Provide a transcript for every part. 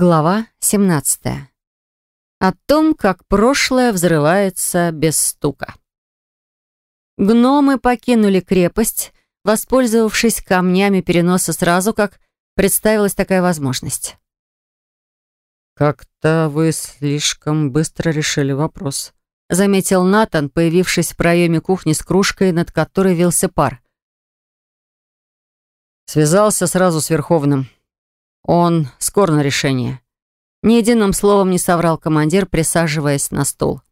Глава 17. О том, как прошлое взрывается без стука. Гномы покинули крепость, воспользовавшись камнями переноса сразу, как представилась такая возможность. «Как-то вы слишком быстро решили вопрос», — заметил Натан, появившись в проеме кухни с кружкой, над которой вился пар. Связался сразу с Верховным. Он скор на решение. Ни единым словом не соврал командир, присаживаясь на стул.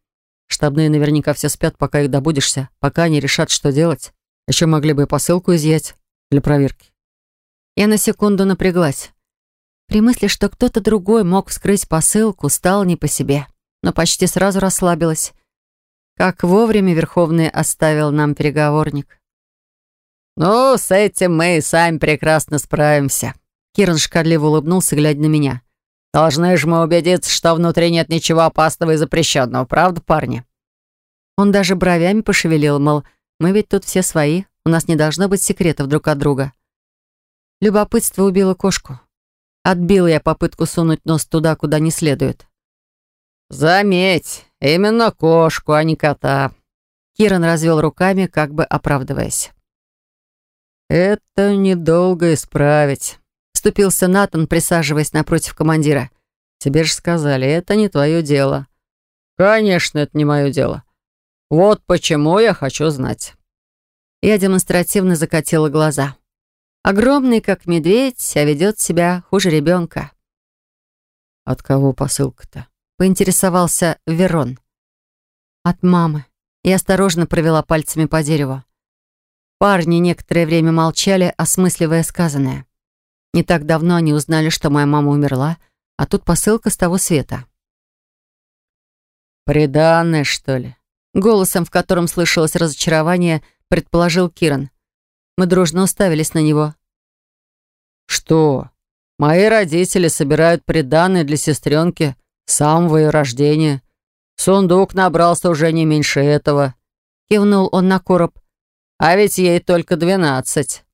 Штабные наверняка все спят, пока их добудешься, пока они решат, что делать. Еще могли бы и посылку изъять для проверки. Я на секунду напряглась. При мысли, что кто-то другой мог вскрыть посылку, стало не по себе, но почти сразу расслабилась. Как вовремя Верховный оставил нам переговорник. «Ну, с этим мы и сами прекрасно справимся», Киран шкодливо улыбнулся, глядя на меня. «Должны же мы убедиться, что внутри нет ничего опасного и запрещенного, правда, парни?» Он даже бровями пошевелил, мол, мы ведь тут все свои, у нас не должно быть секретов друг от друга. Любопытство убило кошку. Отбил я попытку сунуть нос туда, куда не следует. «Заметь, именно кошку, а не кота». Киран развел руками, как бы оправдываясь. «Это недолго исправить» вступился Натан, присаживаясь напротив командира. «Тебе же сказали, это не твое дело». «Конечно, это не мое дело. Вот почему я хочу знать». Я демонстративно закатила глаза. Огромный, как медведь, а ведет себя хуже ребенка. «От кого посылка-то?» — поинтересовался Верон. «От мамы». Я осторожно провела пальцами по дереву. Парни некоторое время молчали, осмысливая сказанное. Не так давно они узнали, что моя мама умерла, а тут посылка с того света. «Приданное, что ли?» Голосом, в котором слышалось разочарование, предположил Киран. Мы дружно уставились на него. «Что? Мои родители собирают приданное для сестренки с самого ее рождения. Сундук набрался уже не меньше этого». Кивнул он на короб. «А ведь ей только двенадцать».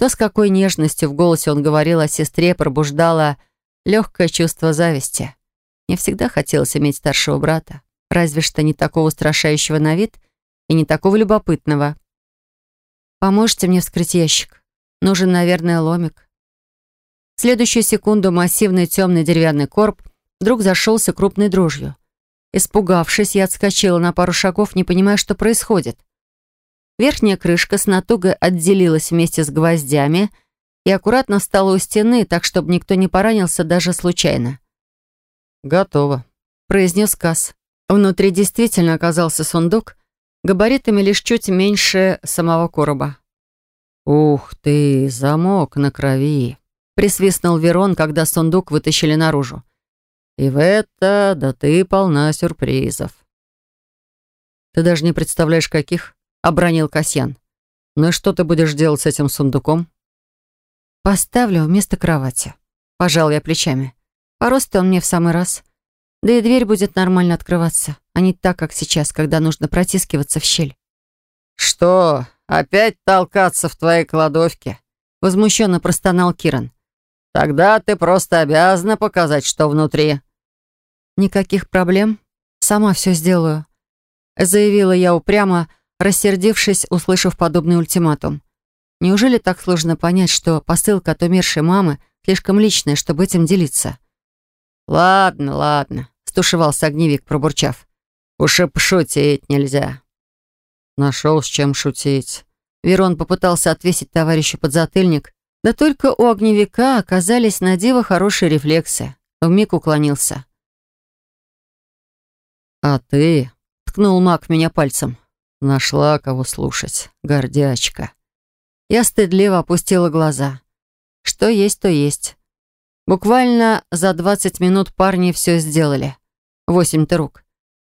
То, с какой нежностью в голосе он говорил о сестре, пробуждало легкое чувство зависти. Мне всегда хотелось иметь старшего брата, разве что не такого устрашающего на вид и не такого любопытного. «Поможете мне вскрыть ящик? Нужен, наверное, ломик». В следующую секунду массивный темный деревянный короб вдруг зашелся крупной дрожью. Испугавшись, я отскочила на пару шагов, не понимая, что происходит. Верхняя крышка с натугой отделилась вместе с гвоздями и аккуратно встала у стены, так, чтобы никто не поранился даже случайно. «Готово», — произнес Касс. Внутри действительно оказался сундук, габаритами лишь чуть меньше самого короба. «Ух ты, замок на крови!» — присвистнул Верон, когда сундук вытащили наружу. «И в это, да ты полна сюрпризов». «Ты даже не представляешь, каких?» — обронил Касьян. «Ну и что ты будешь делать с этим сундуком?» «Поставлю вместо кровати», — пожал я плечами. «По росту он мне в самый раз. Да и дверь будет нормально открываться, а не так, как сейчас, когда нужно протискиваться в щель». «Что, опять толкаться в твоей кладовке?» — возмущенно простонал Киран. «Тогда ты просто обязана показать, что внутри». «Никаких проблем. Сама все сделаю», — заявила я упрямо, — рассердившись, услышав подобный ультиматум. Неужели так сложно понять, что посылка от умершей мамы слишком личная, чтобы этим делиться? «Ладно, ладно», — стушевался огневик, пробурчав. «Уж и пошутить нельзя». Нашел с чем шутить. Верон попытался отвесить товарищу подзатыльник, да только у огневика оказались на диво хорошие рефлексы. Вмиг уклонился. «А ты?» — ткнул маг меня пальцем. Нашла кого слушать, гордячка. Я стыдливо опустила глаза. Что есть, то есть. Буквально за 20 минут парни все сделали. Восемь-то рук.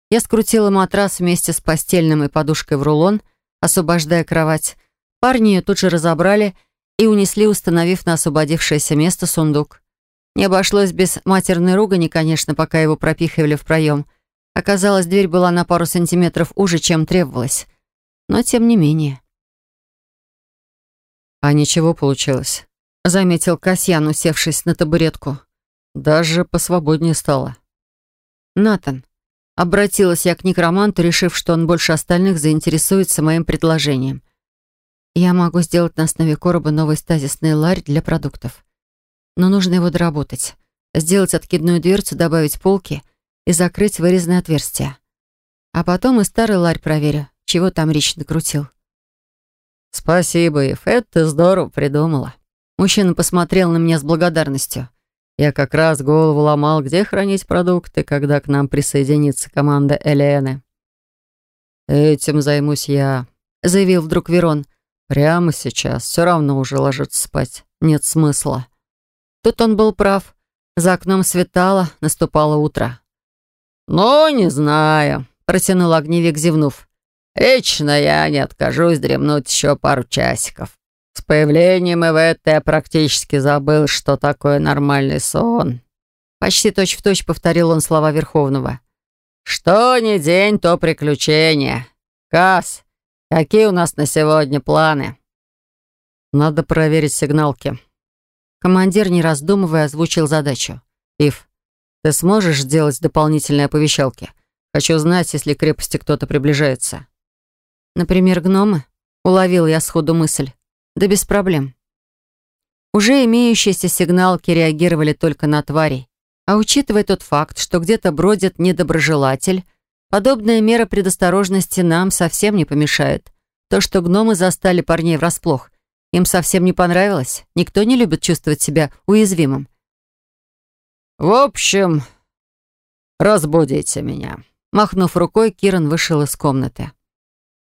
Я скрутила матрас вместе с постельным и подушкой в рулон, освобождая кровать. Парни ее тут же разобрали и унесли, установив на освободившееся место сундук. Не обошлось без матерной ругани, конечно, пока его пропихивали в проем — Оказалось, дверь была на пару сантиметров уже, чем требовалось. Но тем не менее. «А ничего получилось», — заметил Касьян, усевшись на табуретку. Даже посвободнее стало. Натан. Обратилась я к некроманту, решив, что он больше остальных заинтересуется моим предложением. Я могу сделать на основе короба новый стазисный ларь для продуктов. Но нужно его доработать. Сделать откидную дверцу, добавить полки и закрыть вырезанное отверстие. А потом и старый ларь проверю, чего там Рич накрутил. «Спасибо, Ив, это ты здорово придумала». Мужчина посмотрел на меня с благодарностью. Я как раз голову ломал, где хранить продукты, когда к нам присоединится команда Элены. «Этим займусь я», — заявил вдруг Верон. Прямо сейчас. Все равно уже ложиться спать. Нет смысла. Тут он был прав. За окном светало, наступало утро. «Ну, не знаю», — протянул огневик, зевнув. «Лично я не откажусь дремнуть еще пару часиков. С появлением Иветты я практически забыл, что такое нормальный сон». Почти точь-в-точь точь повторил он слова Верховного. «Что ни день, то приключение. Кас, Какие у нас на сегодня планы? Надо проверить сигналки. Командир, не раздумывая, озвучил задачу. Ив, ты сможешь сделать дополнительные оповещалки? Хочу знать, если к крепости кто-то приближается. Например, гномы? Уловил я сходу мысль. Да без проблем. Уже имеющиеся сигналки реагировали только на тварей. А учитывая тот факт, что где-то бродит недоброжелатель, Подобная мера предосторожности нам совсем не помешает. То, что гномы застали парней врасплох, им совсем не понравилось. Никто не любит чувствовать себя уязвимым. «В общем, разбудите меня». Махнув рукой, Киран вышел из комнаты.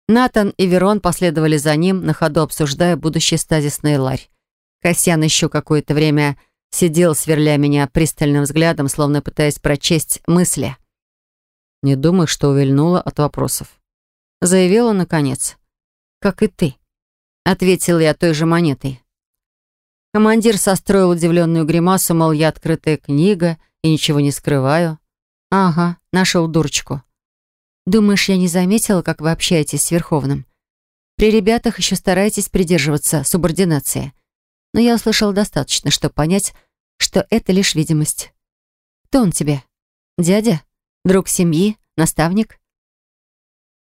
Натан и Верон последовали за ним, на ходу обсуждая будущий стазисный ларь. Касьян еще какое-то время сидел, сверля меня пристальным взглядом, словно пытаясь прочесть мысли. Не думай, что увильнула от вопросов. Заявила, наконец. «Как и ты», — ответил я той же монетой. Командир состроил удивленную гримасу, мол, я открытая книга и ничего не скрываю. «Ага, нашел дурочку. Думаешь, я не заметила, как вы общаетесь с Верховным? При ребятах еще стараетесь придерживаться субординации. Но я услышал достаточно, чтобы понять, что это лишь видимость. Кто он тебе? Дядя?» Друг семьи? Наставник?»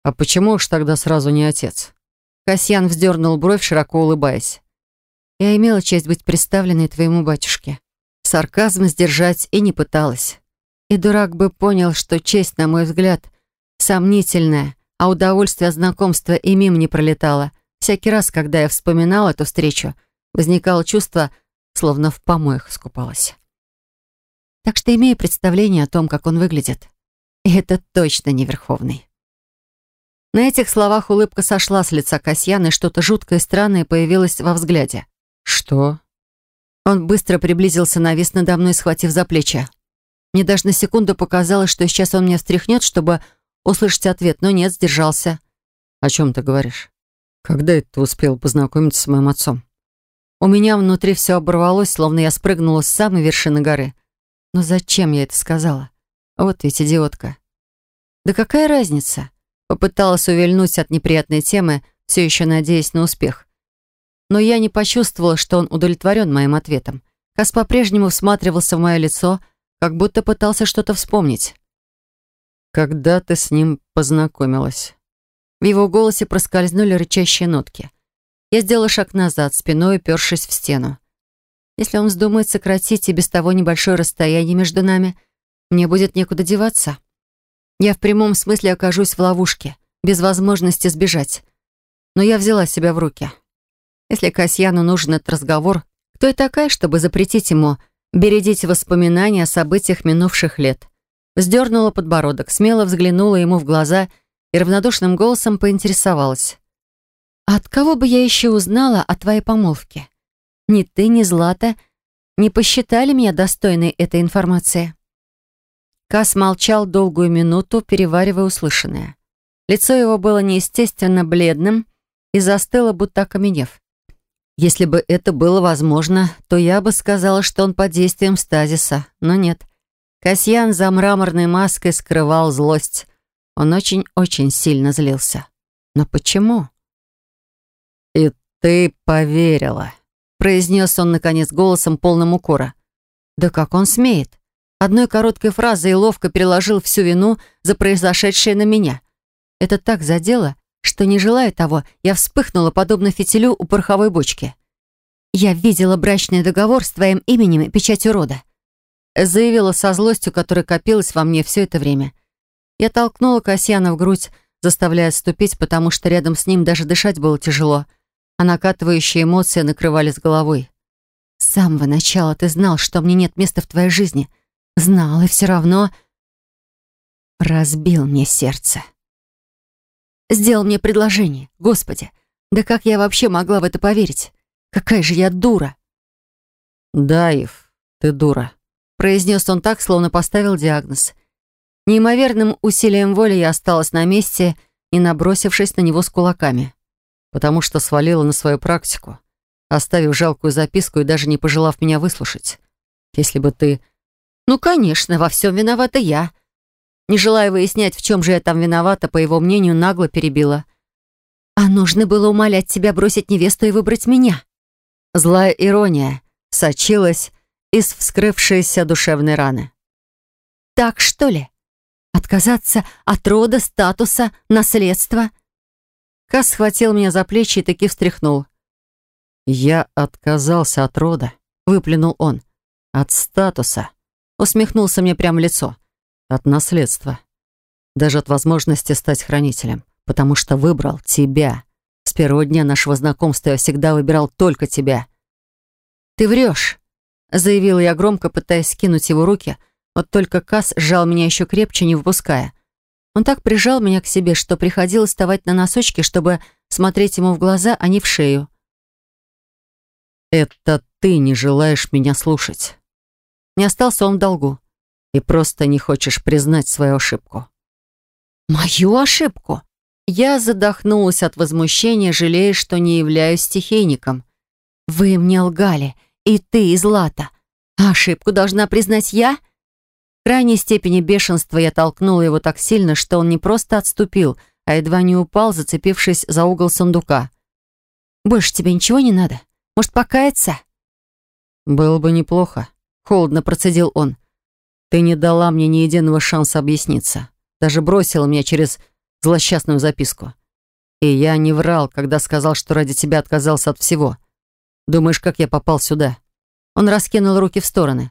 «А почему уж тогда сразу не отец?» Касьян вздернул бровь, широко улыбаясь. «Я имела честь быть представленной твоему батюшке. Сарказм сдержать и не пыталась. И дурак бы понял, что честь, на мой взгляд, сомнительная, а удовольствие знакомства и мимо не пролетало. Всякий раз, когда я вспоминала эту встречу, возникало чувство, словно в помоях скупалась. Так что имею представление о том, как он выглядит. И это точно не Верховный. На этих словах улыбка сошла с лица Касьяна, и что-то жуткое и странное появилось во взгляде. «Что?» Он быстро приблизился, навис надо мной, схватив за плечи. Мне даже на секунду показалось, что сейчас он меня встряхнет, чтобы услышать ответ, но нет, сдержался. «О чем ты говоришь? Когда это ты успел познакомиться с моим отцом?» У меня внутри все оборвалось, словно я спрыгнула с самой вершины горы. Но зачем я это сказала? Вот ведь идиотка. Да какая разница? Попыталась увильнуть от неприятной темы, все еще надеясь на успех. Но я не почувствовала, что он удовлетворен моим ответом. Кас по-прежнему всматривался в мое лицо, как будто пытался что-то вспомнить. «Когда ты с ним познакомилась?» В его голосе проскользнули рычащие нотки. Я сделала шаг назад, спиной упершись в стену. Если он вздумает сократить и без того небольшое расстояние между нами — мне будет некуда деваться. Я в прямом смысле окажусь в ловушке, без возможности сбежать. Но я взяла себя в руки. Если Касьяну нужен этот разговор, кто я такая, чтобы запретить ему бередить воспоминания о событиях минувших лет? Вздернула подбородок, смело взглянула ему в глаза и равнодушным голосом поинтересовалась. «А от кого бы я еще узнала о твоей помолвке? Ни ты, ни Злата не посчитали меня достойной этой информации?» Кас молчал долгую минуту, переваривая услышанное. Лицо его было неестественно бледным и застыло, будто окаменев. Если бы это было возможно, то я бы сказала, что он под действием стазиса, но нет. Касьян за мраморной маской скрывал злость. Он очень-очень сильно злился. Но почему? «И ты поверила», — произнес он, наконец, голосом полным укора. Да как он смеет? Одной короткой фразой ловко переложил всю вину за произошедшее на меня. Это так задело, что, не желая того, я вспыхнула, подобно фитилю у пороховой бочки. «Я видела брачный договор с твоим именем и печатью рода», заявила со злостью, которая копилась во мне все это время. Я толкнула Касьяна в грудь, заставляя отступить, потому что рядом с ним даже дышать было тяжело, а накатывающие эмоции накрывали с головой. «С самого начала ты знал, что мне нет места в твоей жизни. Знал, и все равно разбил мне сердце. Сделал мне предложение. Господи, да как я вообще могла в это поверить? Какая же я дура!» «Да, Ив, ты дура», — произнес он так, словно поставил диагноз. Неимоверным усилием воли я осталась на месте, не набросившись на него с кулаками, потому что свалила на свою практику, оставив жалкую записку и даже не пожелав меня выслушать. Если бы ты... Ну, конечно, во всем виновата я. Не желая выяснять, в чем же я там виновата, по его мнению, нагло перебила. А нужно было умолять тебя бросить невесту и выбрать меня. Злая ирония сочилась из вскрывшейся душевной раны. Так что ли? Отказаться от рода, статуса, наследства? Кас схватил меня за плечи и таки встряхнул. «Я отказался от рода», — выплюнул он. «От статуса». Усмехнулся мне прямо в лицо. «От наследства. Даже от возможности стать хранителем. Потому что выбрал тебя. С первого дня нашего знакомства я всегда выбирал только тебя». «Ты врешь», — заявила я громко, пытаясь скинуть его руки, вот только Кас сжал меня еще крепче, не выпуская. Он так прижал меня к себе, что приходилось вставать на носочки, чтобы смотреть ему в глаза, а не в шею. «Это ты не желаешь меня слушать». Не остался он в долгу. И просто не хочешь признать свою ошибку. «Мою ошибку?» Я задохнулась от возмущения, жалея, что не являюсь стихийником. «Вы мне лгали, и ты, и Злата. Ошибку должна признать я?» крайней степени бешенства я толкнула его так сильно, что он не просто отступил, а едва не упал, зацепившись за угол сундука. «Больше тебе ничего не надо? Может, покаяться?» «Было бы неплохо», — холодно процедил он. «Ты не дала мне ни единого шанса объясниться. Даже бросила меня через злосчастную записку. И я не врал, когда сказал, что ради тебя отказался от всего. Думаешь, как я попал сюда?» Он раскинул руки в стороны.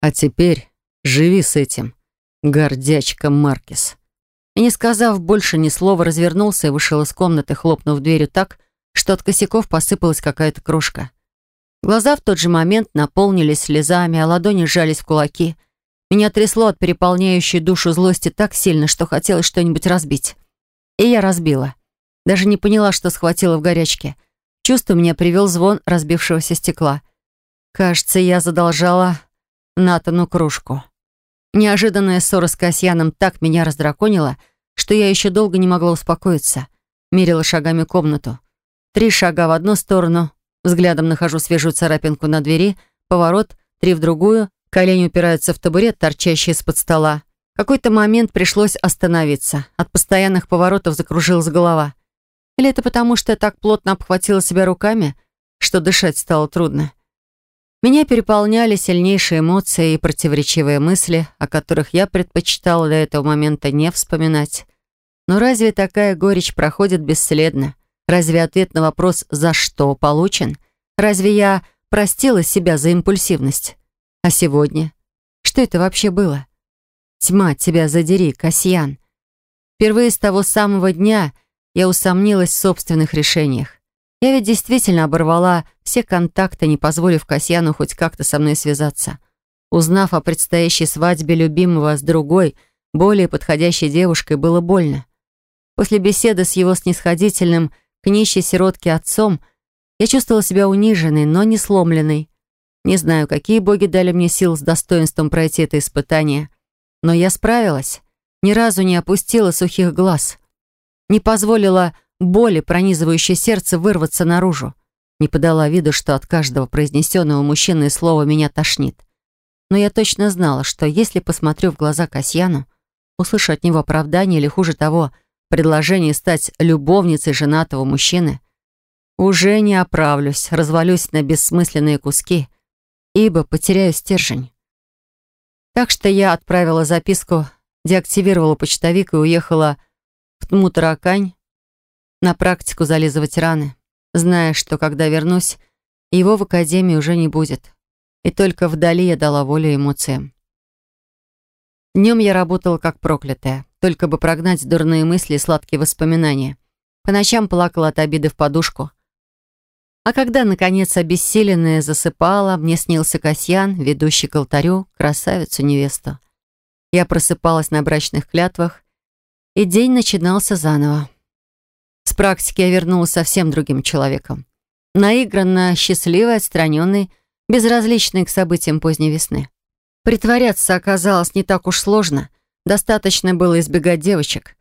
«А теперь Живи с этим, гордячка Маркис». И не сказав больше ни слова, развернулся и вышел из комнаты, хлопнув дверью так, что от косяков посыпалась какая-то крошка. Глаза в тот же момент наполнились слезами, а ладони сжались в кулаки. Меня трясло от переполняющей душу злости так сильно, что хотелось что-нибудь разбить. И я разбила. Даже не поняла, что схватила в горячке. Чувство меня привел звон разбившегося стекла. Кажется, я задолжала Натану кружку. Неожиданная ссора с Касьяном так меня раздраконила, что я еще долго не могла успокоиться. Мерила шагами комнату. Три шага в одну сторону, взглядом нахожу свежую царапинку на двери, поворот, три в другую, колени упираются в табурет, торчащий из-под стола. В какой-то момент пришлось остановиться. От постоянных поворотов закружилась голова. Или это потому, что я так плотно обхватила себя руками, что дышать стало трудно. Меня переполняли сильнейшие эмоции и противоречивые мысли, о которых я предпочитала до этого момента не вспоминать. Но разве такая горечь проходит бесследно? Разве ответ на вопрос «за что» получен? Разве я простила себя за импульсивность? А сегодня? Что это вообще было? Тьма, тебя задери, Касьян. Впервые с того самого дня я усомнилась в собственных решениях. Я ведь действительно оборвала все контакты, не позволив Касьяну хоть как-то со мной связаться. Узнав о предстоящей свадьбе любимого с другой, более подходящей девушкой, было больно. После беседы с его снисходительным к нищей сиротке отцом я чувствовала себя униженной, но не сломленной. Не знаю, какие боги дали мне сил с достоинством пройти это испытание, но я справилась. Ни разу не опустила сухих глаз. Не позволила боли, пронизывающей сердце, вырваться наружу. Не подала виду, что от каждого произнесенного мужчиной слова меня тошнит. Но я точно знала, что если посмотрю в глаза Касьяну, услышу от него оправдание или, хуже того, предложение стать любовницей женатого мужчины, уже не оправлюсь, развалюсь на бессмысленные куски ибо потеряю стержень. Так что я отправила записку, деактивировала почтовик и уехала в Тмутаракань на практику зализывать раны, зная, что когда вернусь, его в академии уже не будет. И только вдали я дала волю эмоциям. Днем я работала как проклятая, только бы прогнать дурные мысли и сладкие воспоминания. По ночам плакала от обиды в подушку. А когда, наконец, обессиленная засыпала, мне снился Касьян, ведущий к алтарю, красавицу-невесту. Я просыпалась на брачных клятвах, и день начинался заново. С практики я вернулась совсем другим человеком. Наигранно счастливый, отстраненный, безразличный к событиям поздней весны. Притворяться оказалось не так уж сложно. Достаточно было избегать девочек.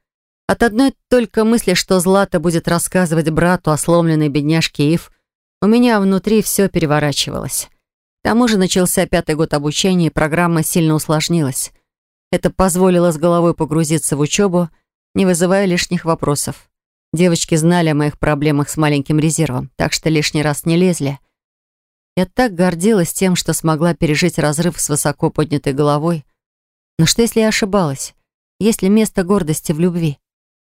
От одной только мысли, что Злата будет рассказывать брату о сломленной бедняжке Ив, у меня внутри все переворачивалось. К тому же начался пятый год обучения, и программа сильно усложнилась. Это позволило с головой погрузиться в учебу, не вызывая лишних вопросов. Девочки знали о моих проблемах с маленьким резервом, так что лишний раз не лезли. Я так гордилась тем, что смогла пережить разрыв с высоко поднятой головой. Но что, если я ошибалась? Есть ли место гордости в любви?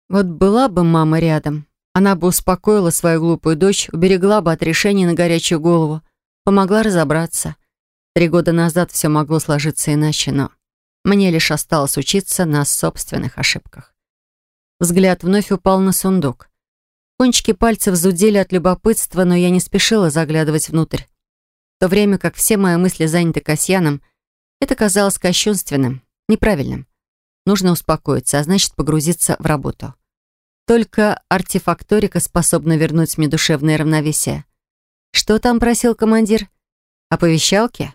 Вот была бы мама рядом, она бы успокоила свою глупую дочь, уберегла бы от решений на горячую голову, помогла разобраться. Три года назад все могло сложиться иначе, но мне лишь осталось учиться на собственных ошибках. Взгляд вновь упал на сундук. Кончики пальцев зудели от любопытства, но я не спешила заглядывать внутрь. В то время как все мои мысли заняты Касьяном, это казалось кощунственным, неправильным. Нужно успокоиться, а значит погрузиться в работу. Только артефакторика способна вернуть мне душевное равновесие. Что там просил командир? Оповещалки?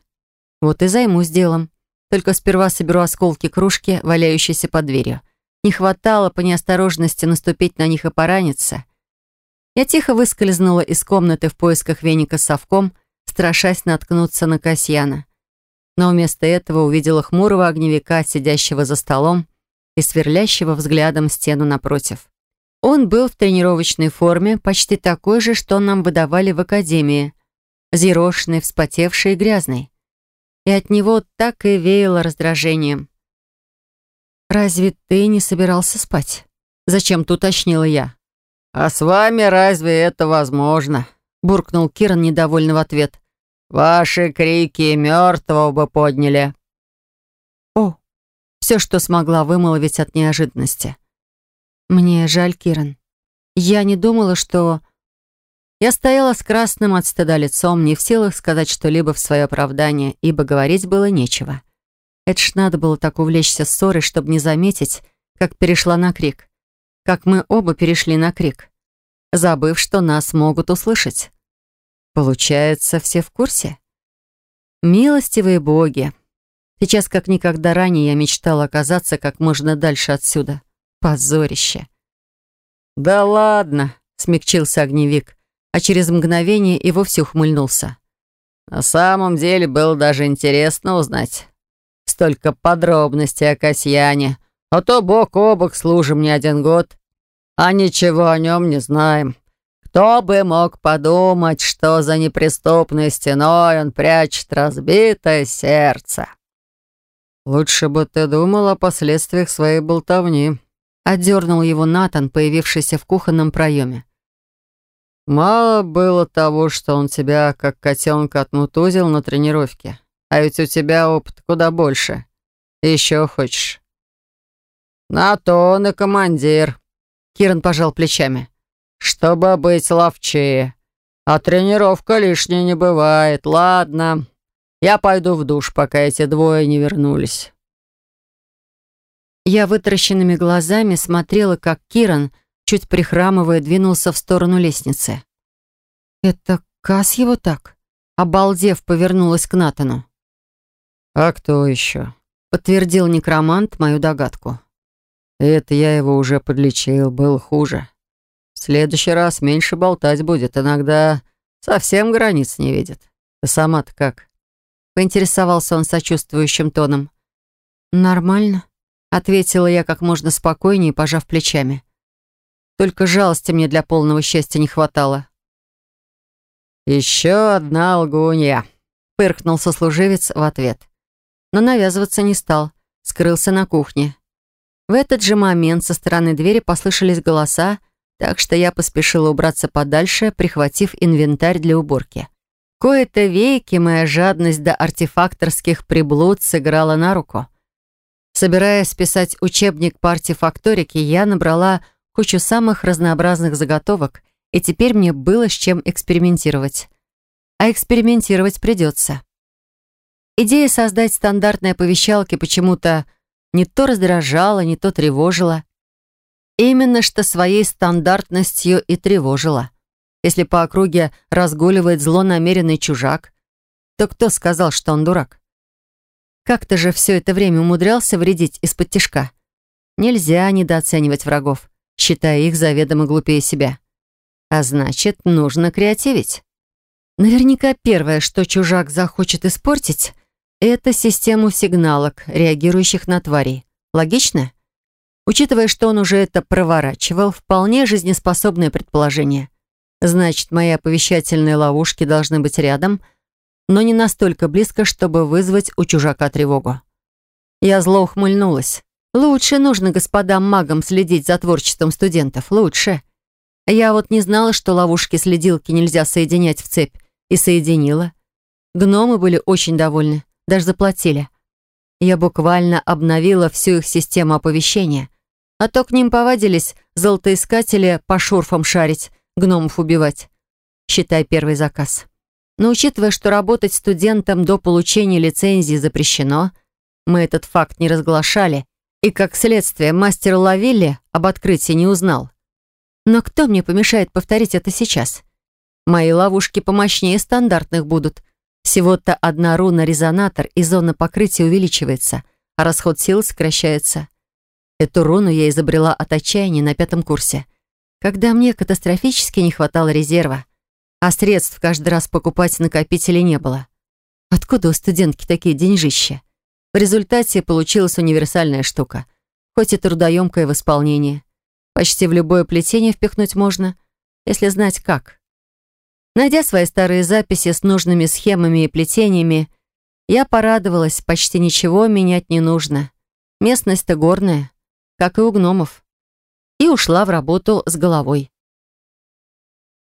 Вот и займусь делом. Только сперва соберу осколки кружки, валяющиеся под дверью. Не хватало по неосторожности наступить на них и пораниться. Я тихо выскользнула из комнаты в поисках веника с совком, страшась наткнуться на Касьяна. Но вместо этого увидела хмурого огневика, сидящего за столом и сверлящего взглядом стену напротив. Он был в тренировочной форме, почти такой же, что нам выдавали в академии. Зерошный, вспотевший и грязный. И от него так и веяло раздражением. «Разве ты не собирался спать?» Зачем-то уточнила я. «А с вами разве это возможно?» Буркнул Киран недовольно в ответ. «Ваши крики мертвого бы подняли». О, все, что смогла вымолвить от неожиданности. Мне жаль, Киран. Я не думала, что... Я стояла с красным от стыда лицом, не в силах сказать что-либо в свое оправдание, ибо говорить было нечего. Это ж надо было так увлечься ссорой, чтобы не заметить, как перешла на крик. Как мы оба перешли на крик, забыв, что нас могут услышать. Получается, все в курсе? Милостивые боги. Сейчас, как никогда ранее, я мечтала оказаться как можно дальше отсюда. Позорище. «Да ладно», — смягчился огневик, а через мгновение и вовсе ухмыльнулся. «На самом деле было даже интересно узнать. Столько подробностей о Касьяне, а то бок о бок служим не один год, а ничего о нем не знаем. Кто бы мог подумать, что за неприступной стеной он прячет разбитое сердце?» «Лучше бы ты думал о последствиях своей болтовни», Отдернул его Натан, появившийся в кухонном проеме. «Мало было того, что он тебя, как котенка, отмутузил на тренировке. А ведь у тебя опыт куда больше. Еще хочешь?» «На то он и командир», — Киран пожал плечами. «Чтобы быть ловчее. А тренировка лишней не бывает. Ладно, я пойду в душ, пока эти двое не вернулись». Я вытаращенными глазами смотрела, как Киран, чуть прихрамывая, двинулся в сторону лестницы. «Это Кас его так?» Обалдев, повернулась к Натану. «А кто еще?» Подтвердил некромант мою догадку. «Это я его уже подлечил, был хуже. В следующий раз меньше болтать будет, иногда совсем границ не видит. Ты сама-то как?» Поинтересовался он сочувствующим тоном. «Нормально», Ответила я как можно спокойнее, пожав плечами. Только жалости мне для полного счастья не хватало. «Еще одна лгунья», — Пыркнул сослуживец в ответ. Но навязываться не стал, скрылся на кухне. В этот же момент со стороны двери послышались голоса, так что я поспешила убраться подальше, прихватив инвентарь для уборки. Кое-то веки моя жадность до артефакторских приблуд сыграла на руку. Собираясь писать учебник по артефакторике, я набрала кучу самых разнообразных заготовок, и теперь мне было с чем экспериментировать. А экспериментировать придется. Идея создать стандартные оповещалки почему-то не то раздражала, не то тревожила. Именно что своей стандартностью и тревожила. Если по округе разгуливает злонамеренный чужак, то кто сказал, что он дурак? Как-то же все это время умудрялся вредить из-под тишка. Нельзя недооценивать врагов, считая их заведомо глупее себя. А значит, нужно креативить. Наверняка первое, что чужак захочет испортить, это систему сигналок, реагирующих на твари. Логично? Учитывая, что он уже это проворачивал, вполне жизнеспособное предположение. Значит, мои оповещательные ловушки должны быть рядом, но не настолько близко, чтобы вызвать у чужака тревогу. Я зло ухмыльнулась. Лучше нужно господам магам следить за творчеством студентов. Лучше. Я вот не знала, что ловушки-следилки нельзя соединять в цепь. И соединила. Гномы были очень довольны. Даже заплатили. Я буквально обновила всю их систему оповещения. А то к ним повадились золотоискатели по шурфам шарить, гномов убивать. Считай первый заказ. Но учитывая, что работать студентам до получения лицензии запрещено, мы этот факт не разглашали, и, как следствие, мастер Лавилли об открытии не узнал. Но кто мне помешает повторить это сейчас? Мои ловушки помощнее стандартных будут. Всего-то одна руна-резонатор, и зона покрытия увеличивается, а расход сил сокращается. Эту руну я изобрела от отчаяния на пятом курсе — когда мне катастрофически не хватало резерва, а средств каждый раз покупать накопители не было. Откуда у студентки такие деньжища? В результате получилась универсальная штука, хоть и трудоемкая в исполнении. Почти в любое плетение впихнуть можно, если знать как. Найдя свои старые записи с нужными схемами и плетениями, я порадовалась, почти ничего менять не нужно. Местность-то горная, как и у гномов и ушла в работу с головой.